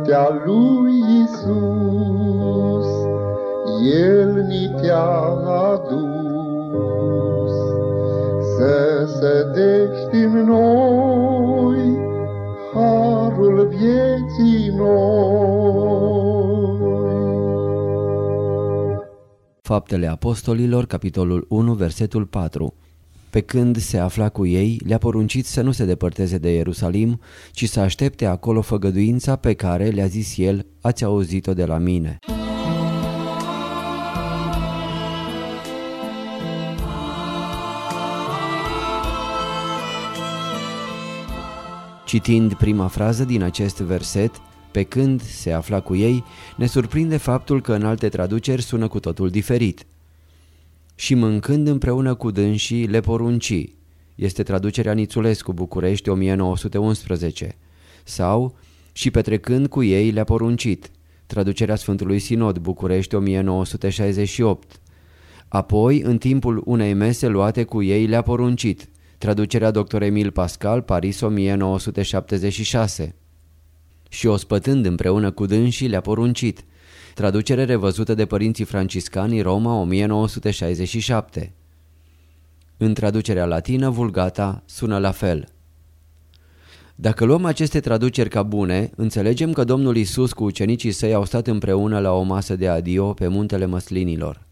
Cartea lui Isus, El ni te-a adus, Să sădești în noi Harul vieții noi. Faptele Apostolilor, capitolul 1, versetul 4 Pe când se afla cu ei, le-a poruncit să nu se depărteze de Ierusalim, ci să aștepte acolo făgăduința pe care le-a zis el, ați auzit-o de la mine. Citind prima frază din acest verset, pe când se afla cu ei, ne surprinde faptul că în alte traduceri sună cu totul diferit. Și mâncând împreună cu dânsii le porunci. Este traducerea Nițulescu, București, 1911. Sau și petrecând cu ei le-a poruncit. Traducerea Sfântului Sinod, București, 1968. Apoi, în timpul unei mese luate cu ei, le-a poruncit. Traducerea Dr. Emil Pascal, Paris 1976 Și o spătând împreună cu dânsii le-a poruncit Traducere revăzută de părinții franciscani Roma 1967 În traducerea latină, Vulgata sună la fel Dacă luăm aceste traduceri ca bune, înțelegem că Domnul Isus cu ucenicii săi au stat împreună la o masă de adio pe muntele măslinilor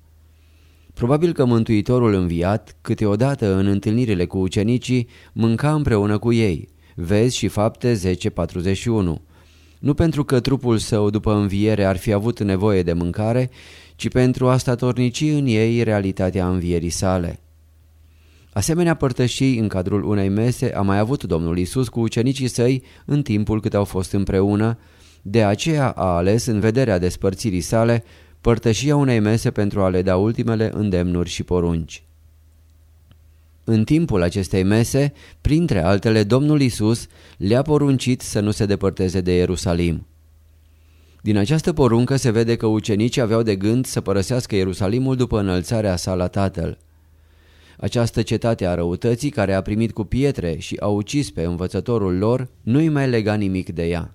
Probabil că Mântuitorul înviat, câteodată în întâlnirile cu ucenicii, mânca împreună cu ei. Vezi și fapte 10.41. Nu pentru că trupul său după înviere ar fi avut nevoie de mâncare, ci pentru a statornici în ei realitatea învierii sale. Asemenea părtășii în cadrul unei mese a mai avut Domnul Isus cu ucenicii săi în timpul cât au fost împreună, de aceea a ales în vederea despărțirii sale părtășia unei mese pentru a le da ultimele îndemnuri și porunci. În timpul acestei mese, printre altele, Domnul Isus le-a poruncit să nu se depărteze de Ierusalim. Din această poruncă se vede că ucenicii aveau de gând să părăsească Ierusalimul după înălțarea sa la Tatăl. Această cetate a răutății care a primit cu pietre și a ucis pe învățătorul lor nu-i mai lega nimic de ea.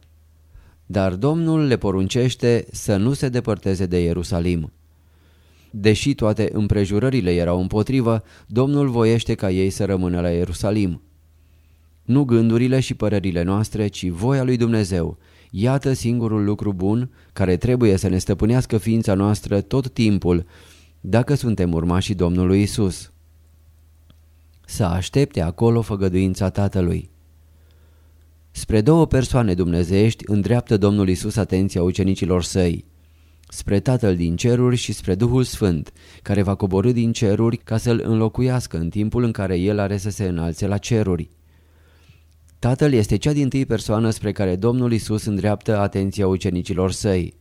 Dar Domnul le poruncește să nu se depărteze de Ierusalim. Deși toate împrejurările erau împotrivă, Domnul voiește ca ei să rămână la Ierusalim. Nu gândurile și părerile noastre, ci voia lui Dumnezeu. Iată singurul lucru bun care trebuie să ne stăpânească ființa noastră tot timpul, dacă suntem urmașii Domnului Isus. Să aștepte acolo făgăduința Tatălui. Spre două persoane dumnezeiești îndreaptă Domnul Isus atenția ucenicilor săi. Spre Tatăl din ceruri și spre Duhul Sfânt, care va coborâ din ceruri ca să-L înlocuiască în timpul în care El are să se înalțe la ceruri. Tatăl este cea din tâi persoană spre care Domnul Isus îndreaptă atenția ucenicilor săi.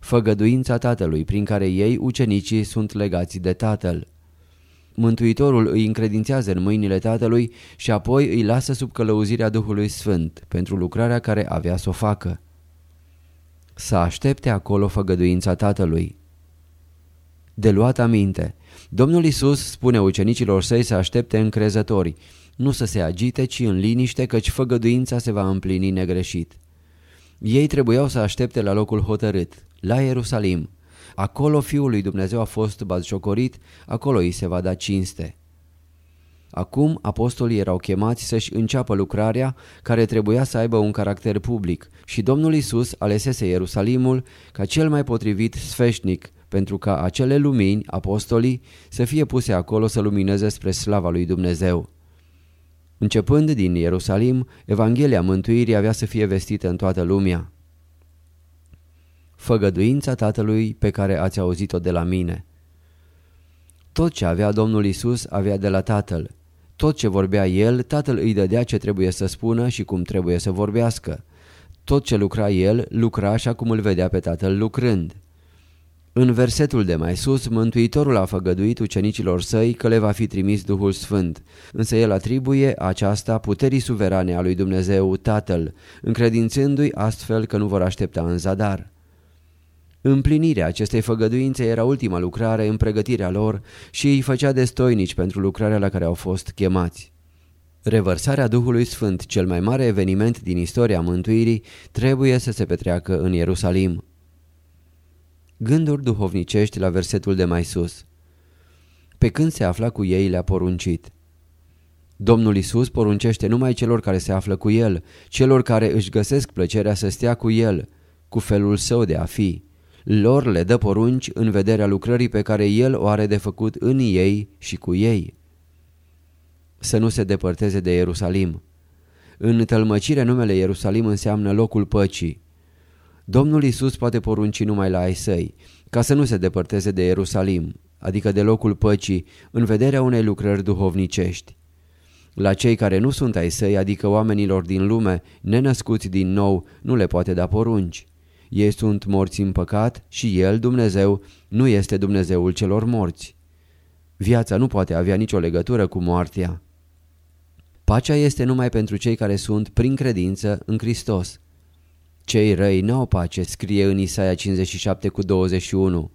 Făgăduința Tatălui prin care ei, ucenicii, sunt legați de Tatăl. Mântuitorul îi încredințează în mâinile Tatălui și apoi îi lasă sub călăuzirea Duhului Sfânt pentru lucrarea care avea să o facă. Să aștepte acolo făgăduința Tatălui. De luat aminte, Domnul Isus spune ucenicilor săi să aștepte încrezători, nu să se agite, ci în liniște, căci făgăduința se va împlini negreșit. Ei trebuiau să aștepte la locul hotărât, la Ierusalim, Acolo Fiul lui Dumnezeu a fost bazjocorit, acolo îi se va da cinste. Acum apostolii erau chemați să-și înceapă lucrarea care trebuia să aibă un caracter public și Domnul Isus alesese Ierusalimul ca cel mai potrivit sfeșnic pentru ca acele lumini, apostolii, să fie puse acolo să lumineze spre slava lui Dumnezeu. Începând din Ierusalim, Evanghelia mântuirii avea să fie vestită în toată lumea făgăduința Tatălui pe care ați auzit-o de la mine. Tot ce avea Domnul Isus avea de la Tatăl. Tot ce vorbea El, Tatăl îi dădea ce trebuie să spună și cum trebuie să vorbească. Tot ce lucra El, lucra așa cum îl vedea pe Tatăl lucrând. În versetul de mai sus, Mântuitorul a făgăduit ucenicilor săi că le va fi trimis Duhul Sfânt, însă el atribuie aceasta puterii suverane a lui Dumnezeu Tatăl, încredințându-i astfel că nu vor aștepta în zadar. Împlinirea acestei făgăduințe era ultima lucrare în pregătirea lor și îi făcea destoinici pentru lucrarea la care au fost chemați. Revărsarea Duhului Sfânt, cel mai mare eveniment din istoria mântuirii, trebuie să se petreacă în Ierusalim. Gânduri duhovnicești la versetul de mai sus. Pe când se afla cu ei le-a poruncit. Domnul Isus poruncește numai celor care se află cu El, celor care își găsesc plăcerea să stea cu El, cu felul său de a fi. Lor le dă porunci în vederea lucrării pe care El o are de făcut în ei și cu ei. Să nu se depărteze de Ierusalim. În tălmăcire numele Ierusalim înseamnă locul păcii. Domnul Isus poate porunci numai la ai săi, ca să nu se depărteze de Ierusalim, adică de locul păcii, în vederea unei lucrări duhovnicești. La cei care nu sunt ai săi, adică oamenilor din lume, nenăscuți din nou, nu le poate da porunci. Ei sunt morți în păcat și El, Dumnezeu, nu este Dumnezeul celor morți. Viața nu poate avea nicio legătură cu moartea. Pacea este numai pentru cei care sunt, prin credință, în Hristos. Cei răi n-au pace, scrie în Isaia 57 cu 21.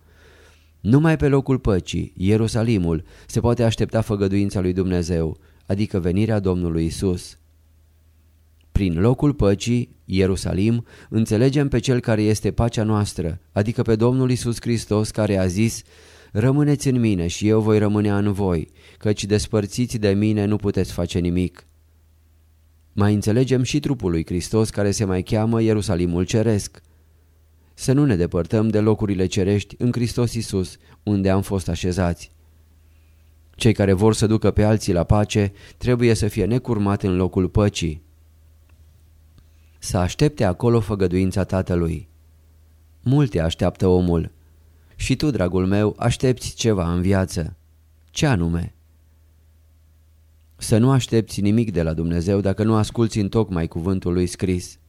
Numai pe locul păcii, Ierusalimul, se poate aștepta făgăduința lui Dumnezeu, adică venirea Domnului Isus. Prin locul păcii, Ierusalim, înțelegem pe Cel care este pacea noastră, adică pe Domnul Isus Hristos care a zis Rămâneți în mine și eu voi rămâne în voi, căci despărțiți de mine nu puteți face nimic. Mai înțelegem și trupul lui Hristos care se mai cheamă Ierusalimul Ceresc. Să nu ne depărtăm de locurile cerești în Hristos Isus, unde am fost așezați. Cei care vor să ducă pe alții la pace trebuie să fie necurmat în locul păcii. Să aștepte acolo făgăduința Tatălui. Multe așteaptă omul. Și tu, dragul meu, aștepți ceva în viață. Ce anume? Să nu aștepți nimic de la Dumnezeu dacă nu asculți în tocmai cuvântul lui scris.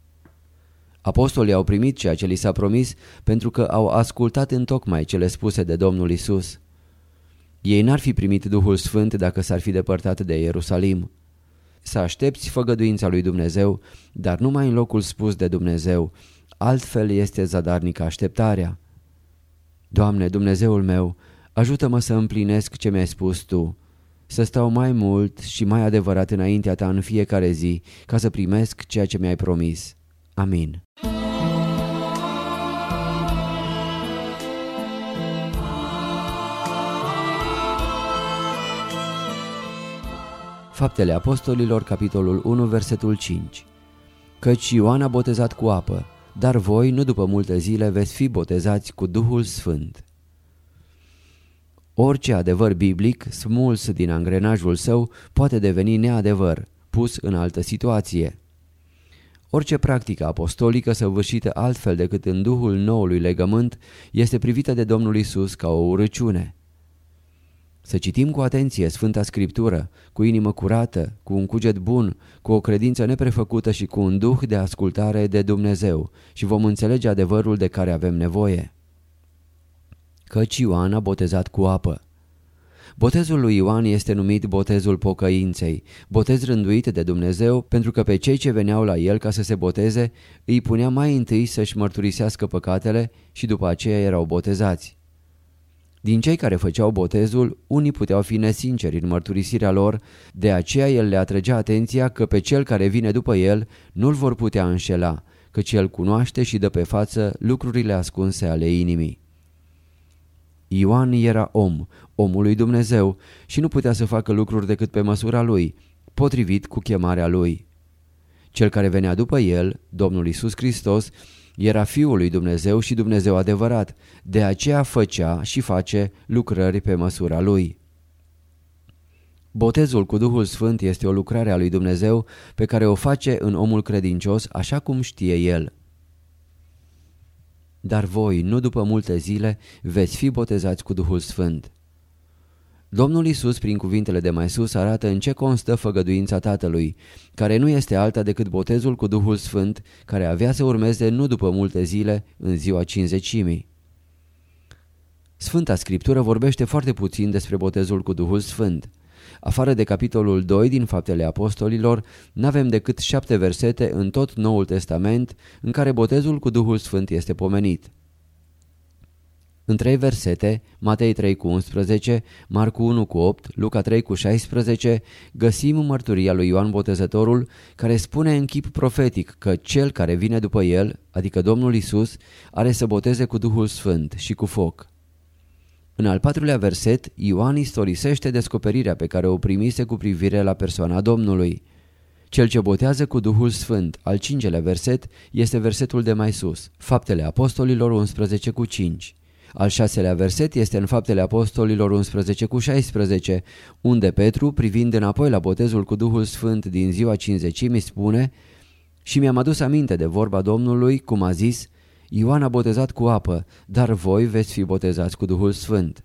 Apostolii au primit ceea ce li s-a promis pentru că au ascultat în tocmai cele spuse de Domnul Isus. Ei n-ar fi primit Duhul Sfânt dacă s-ar fi depărtat de Ierusalim. Să aștepți făgăduința lui Dumnezeu, dar numai în locul spus de Dumnezeu, altfel este zadarnică așteptarea. Doamne, Dumnezeul meu, ajută-mă să împlinesc ce mi-ai spus Tu să stau mai mult și mai adevărat înaintea ta în fiecare zi, ca să primesc ceea ce mi-ai promis. Amin. Faptele Apostolilor, capitolul 1, versetul 5 Căci Ioan a botezat cu apă, dar voi, nu după multe zile, veți fi botezați cu Duhul Sfânt. Orice adevăr biblic, smuls din angrenajul său, poate deveni neadevăr, pus în altă situație. Orice practică apostolică săvârșită altfel decât în duhul noului legământ este privită de Domnul Isus ca o urăciune. Să citim cu atenție Sfânta Scriptură, cu inimă curată, cu un cuget bun, cu o credință neprefăcută și cu un duh de ascultare de Dumnezeu și vom înțelege adevărul de care avem nevoie căci Ioan a botezat cu apă. Botezul lui Ioan este numit botezul pocăinței, botez rânduit de Dumnezeu pentru că pe cei ce veneau la el ca să se boteze îi punea mai întâi să-și mărturisească păcatele și după aceea erau botezați. Din cei care făceau botezul, unii puteau fi nesinceri în mărturisirea lor, de aceea el le atrăgea atenția că pe cel care vine după el nu-l vor putea înșela, căci el cunoaște și dă pe față lucrurile ascunse ale inimii. Ioan era om, omul lui Dumnezeu și nu putea să facă lucruri decât pe măsura lui, potrivit cu chemarea lui. Cel care venea după el, Domnul Isus Hristos, era Fiul lui Dumnezeu și Dumnezeu adevărat, de aceea făcea și face lucrări pe măsura lui. Botezul cu Duhul Sfânt este o lucrare a lui Dumnezeu pe care o face în omul credincios așa cum știe el. Dar voi, nu după multe zile, veți fi botezați cu Duhul Sfânt. Domnul Isus, prin cuvintele de mai sus, arată în ce constă făgăduința Tatălui, care nu este alta decât botezul cu Duhul Sfânt, care avea să urmeze nu după multe zile, în ziua cinzecimii. Sfânta Scriptură vorbește foarte puțin despre botezul cu Duhul Sfânt. Afară de capitolul 2 din Faptele Apostolilor, n-avem decât șapte versete în tot Noul Testament în care botezul cu Duhul Sfânt este pomenit. În trei versete, Matei 3 cu 11, Marcu 1 cu 8, Luca 3 cu 16, găsim mărturia lui Ioan Botezătorul care spune în chip profetic că cel care vine după el, adică Domnul Isus, are să boteze cu Duhul Sfânt și cu foc. În al patrulea verset, Ioan istorisește descoperirea pe care o primise cu privire la persoana Domnului. Cel ce botează cu Duhul Sfânt, al cincelea verset, este versetul de mai sus, Faptele Apostolilor 11 cu 5. Al șaselea verset este în Faptele Apostolilor 11 cu 16, unde Petru, privind înapoi la botezul cu Duhul Sfânt din ziua cinzecimii, spune Și mi-am adus aminte de vorba Domnului, cum a zis, Ioan a botezat cu apă, dar voi veți fi botezați cu Duhul Sfânt.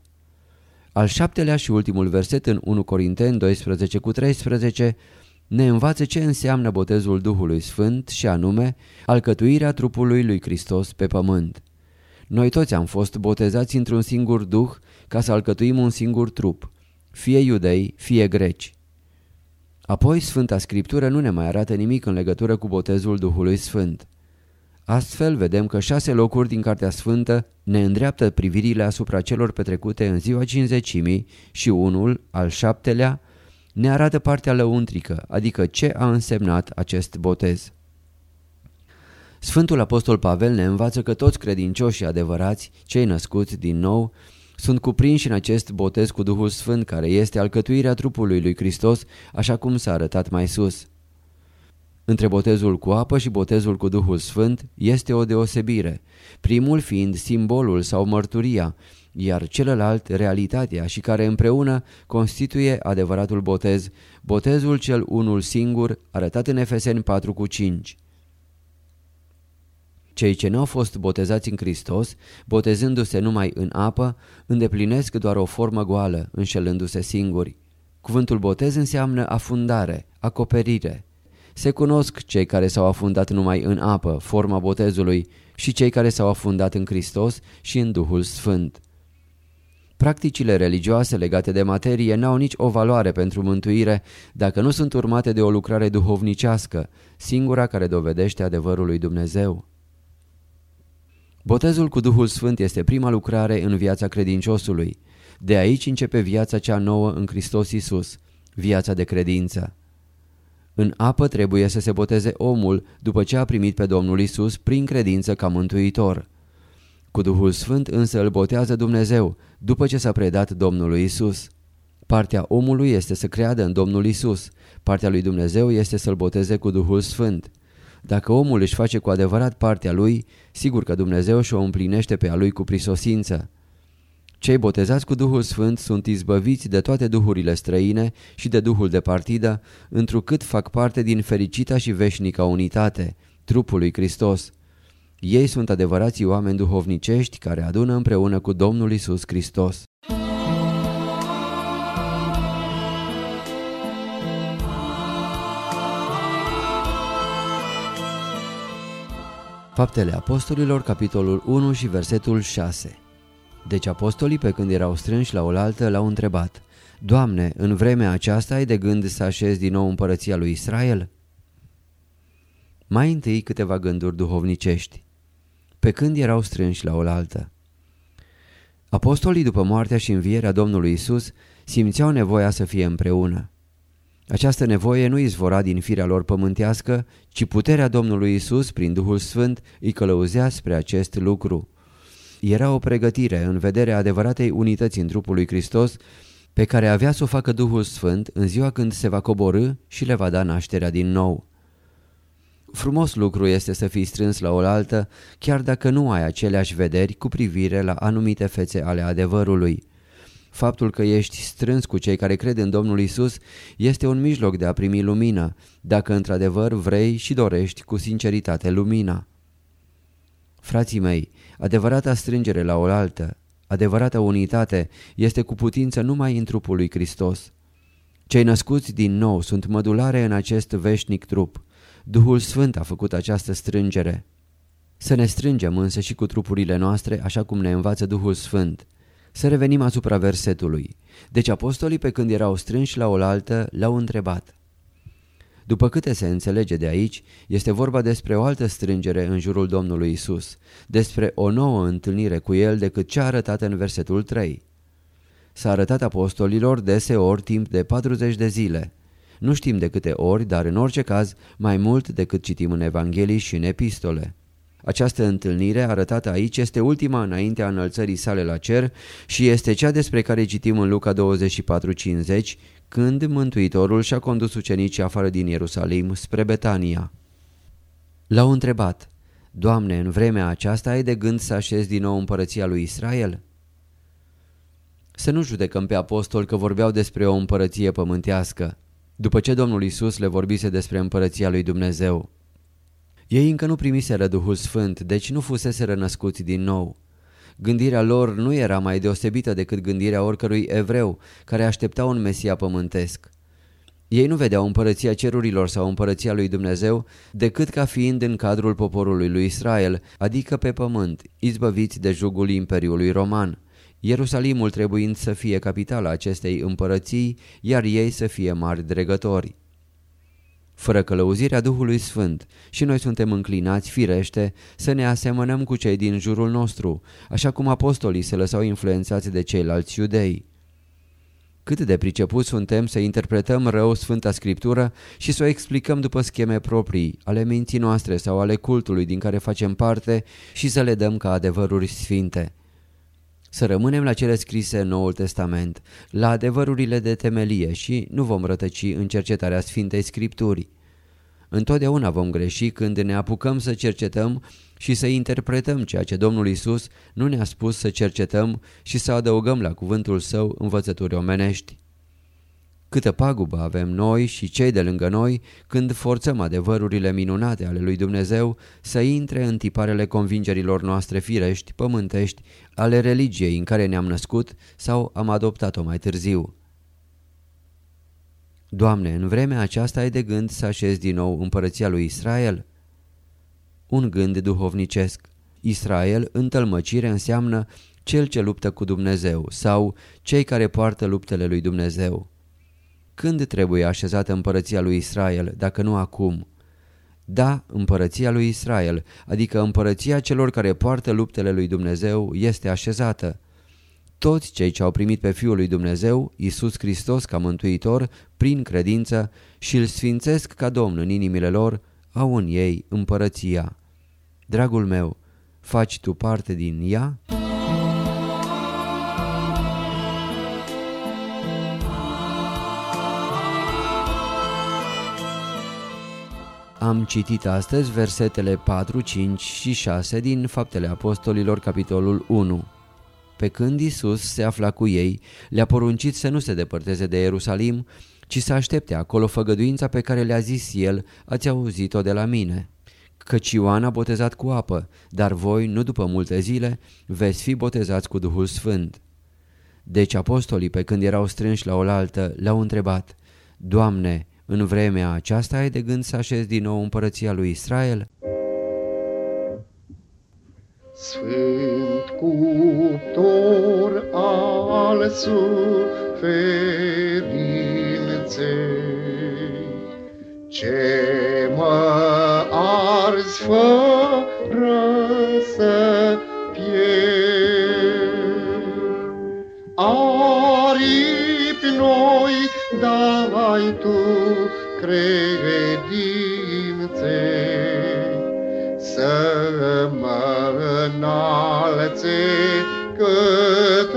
Al șaptelea și ultimul verset în 1 Corinteni 12 cu 13 ne învață ce înseamnă botezul Duhului Sfânt și anume alcătuirea trupului lui Hristos pe pământ. Noi toți am fost botezați într-un singur duh ca să alcătuim un singur trup, fie iudei, fie greci. Apoi Sfânta Scriptură nu ne mai arată nimic în legătură cu botezul Duhului Sfânt. Astfel vedem că șase locuri din Cartea Sfântă ne îndreaptă privirile asupra celor petrecute în ziua cinzecimii și unul, al șaptelea, ne arată partea lăuntrică, adică ce a însemnat acest botez. Sfântul Apostol Pavel ne învață că toți credincioșii adevărați, cei născuți din nou, sunt cuprinși în acest botez cu Duhul Sfânt care este alcătuirea trupului lui Hristos, așa cum s-a arătat mai sus. Între botezul cu apă și botezul cu Duhul Sfânt este o deosebire, primul fiind simbolul sau mărturia, iar celălalt realitatea și care împreună constituie adevăratul botez, botezul cel unul singur arătat în Efeseni 4 cu 5. Cei ce nu au fost botezați în Hristos, botezându-se numai în apă, îndeplinesc doar o formă goală, înșelându-se singuri. Cuvântul botez înseamnă afundare, acoperire. Se cunosc cei care s-au afundat numai în apă, forma botezului, și cei care s-au afundat în Hristos și în Duhul Sfânt. Practicile religioase legate de materie n-au nici o valoare pentru mântuire dacă nu sunt urmate de o lucrare duhovnicească, singura care dovedește adevărul lui Dumnezeu. Botezul cu Duhul Sfânt este prima lucrare în viața credinciosului. De aici începe viața cea nouă în Hristos Isus, viața de credință. În apă trebuie să se boteze omul după ce a primit pe Domnul Isus prin credință ca mântuitor. Cu Duhul Sfânt însă îl botează Dumnezeu după ce s-a predat Domnului Isus. Partea omului este să creadă în Domnul Isus, partea lui Dumnezeu este să-l boteze cu Duhul Sfânt. Dacă omul își face cu adevărat partea lui, sigur că Dumnezeu și-o împlinește pe a lui cu prisosință. Cei botezați cu Duhul Sfânt sunt izbăviți de toate duhurile străine și de Duhul de partidă, întrucât fac parte din fericita și veșnica unitate, trupul lui Hristos. Ei sunt adevărații oameni duhovnicești care adună împreună cu Domnul Isus Hristos. Faptele Apostolilor, capitolul 1 și versetul 6 Deci apostolii, pe când erau strânși la oaltă, l-au întrebat Doamne, în vremea aceasta ai de gând să așezi din nou împărăția lui Israel? Mai întâi câteva gânduri duhovnicești. Pe când erau strânși la oaltă? Apostolii, după moartea și învierea Domnului Isus, simțeau nevoia să fie împreună. Această nevoie nu izvora din firea lor pământească, ci puterea Domnului Isus, prin Duhul Sfânt, îi călăuzea spre acest lucru. Era o pregătire în vederea adevăratei unități în trupul lui Hristos, pe care avea să o facă Duhul Sfânt în ziua când se va coborâ și le va da nașterea din nou. Frumos lucru este să fii strâns la oaltă, chiar dacă nu ai aceleași vederi cu privire la anumite fețe ale adevărului. Faptul că ești strâns cu cei care cred în Domnul Isus este un mijloc de a primi lumină, dacă într-adevăr vrei și dorești cu sinceritate lumina. Frații mei, adevărata strângere la oaltă, Adevărata unitate este cu putință numai în trupul lui Hristos. Cei născuți din nou sunt mădulare în acest veșnic trup. Duhul Sfânt a făcut această strângere. Să ne strângem însă și cu trupurile noastre așa cum ne învață Duhul Sfânt. Să revenim asupra versetului. Deci apostolii pe când erau strânși la oaltă l-au întrebat. După câte se înțelege de aici, este vorba despre o altă strângere în jurul Domnului Isus, despre o nouă întâlnire cu El decât cea arătată în versetul 3. S-a arătat apostolilor deseori timp de 40 de zile. Nu știm de câte ori, dar în orice caz mai mult decât citim în Evanghelii și în epistole. Această întâlnire arătată aici este ultima înaintea înălțării sale la cer și este cea despre care citim în Luca 24:50, când Mântuitorul și-a condus ucenicii afară din Ierusalim spre Betania. L-au întrebat, Doamne, în vremea aceasta ai de gând să așezi din nou împărăția lui Israel? Să nu judecăm pe apostol că vorbeau despre o împărăție pământească, după ce Domnul Isus le vorbise despre împărăția lui Dumnezeu. Ei încă nu primiseră Duhul Sfânt, deci nu fusese rănăscuți din nou. Gândirea lor nu era mai deosebită decât gândirea oricărui evreu care aștepta un Mesia pământesc. Ei nu vedeau împărăția cerurilor sau împărăția lui Dumnezeu decât ca fiind în cadrul poporului lui Israel, adică pe pământ, izbăviți de jugul Imperiului Roman. Ierusalimul trebuind să fie capitala acestei împărății, iar ei să fie mari dregători fără călăuzirea Duhului Sfânt și noi suntem înclinați, firește, să ne asemănăm cu cei din jurul nostru, așa cum apostolii se lăsau influențați de ceilalți iudei. Cât de pricepuți suntem să interpretăm rău Sfânta Scriptură și să o explicăm după scheme proprii, ale minții noastre sau ale cultului din care facem parte și să le dăm ca adevăruri sfinte. Să rămânem la cele scrise în Noul Testament, la adevărurile de temelie și nu vom rătăci în cercetarea Sfintei Scripturii. Întotdeauna vom greși când ne apucăm să cercetăm și să interpretăm ceea ce Domnul Isus nu ne-a spus să cercetăm și să adăugăm la cuvântul său învățături omenești. Câtă pagubă avem noi și cei de lângă noi când forțăm adevărurile minunate ale lui Dumnezeu să intre în tiparele convingerilor noastre firești, pământești, ale religiei în care ne-am născut sau am adoptat-o mai târziu. Doamne, în vremea aceasta ai de gând să așezi din nou împărăția lui Israel? Un gând duhovnicesc. Israel, în tălmăcire, înseamnă cel ce luptă cu Dumnezeu sau cei care poartă luptele lui Dumnezeu. Când trebuie așezată împărăția lui Israel, dacă nu acum? Da, împărăția lui Israel, adică împărăția celor care poartă luptele lui Dumnezeu, este așezată. Toți cei ce au primit pe Fiul lui Dumnezeu, Iisus Hristos ca mântuitor, prin credință și îl sfințesc ca Domn în inimile lor, au în ei împărăția. Dragul meu, faci tu parte din ea? Am citit astăzi versetele 4, 5 și 6 din Faptele Apostolilor, capitolul 1. Pe când Isus se afla cu ei, le-a poruncit să nu se depărteze de Ierusalim, ci să aștepte acolo făgăduința pe care le-a zis el, ați auzit-o de la mine. Căci Ioan a botezat cu apă, dar voi, nu după multe zile, veți fi botezați cu Duhul Sfânt. Deci apostolii, pe când erau strânși la oaltă, le-au întrebat, Doamne, în vremea aceasta ai de gând să așezi din nou împărăția lui Israel? Sfânt cuptor al suferinței, ce mă arzi fără să pierd. Aripi noi dai tu credințe, să mă înalțe către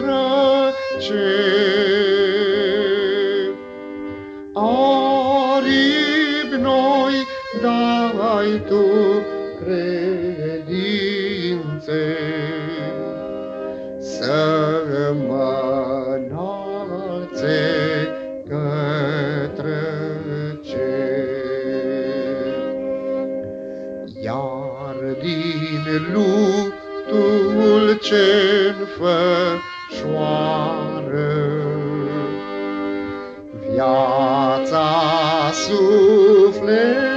înfășoară. Viața sufletului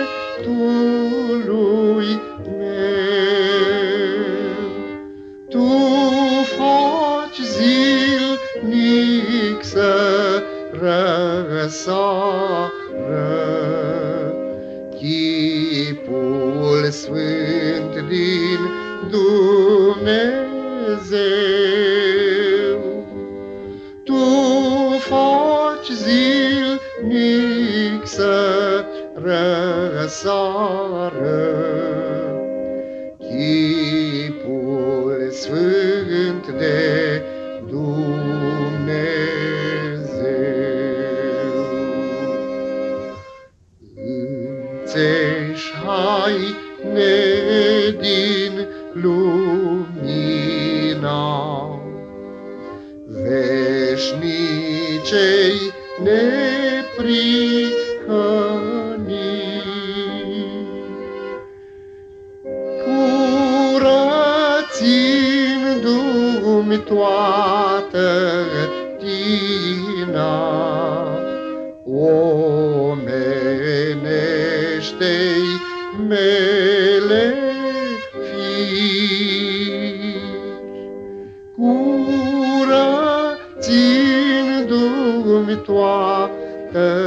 toată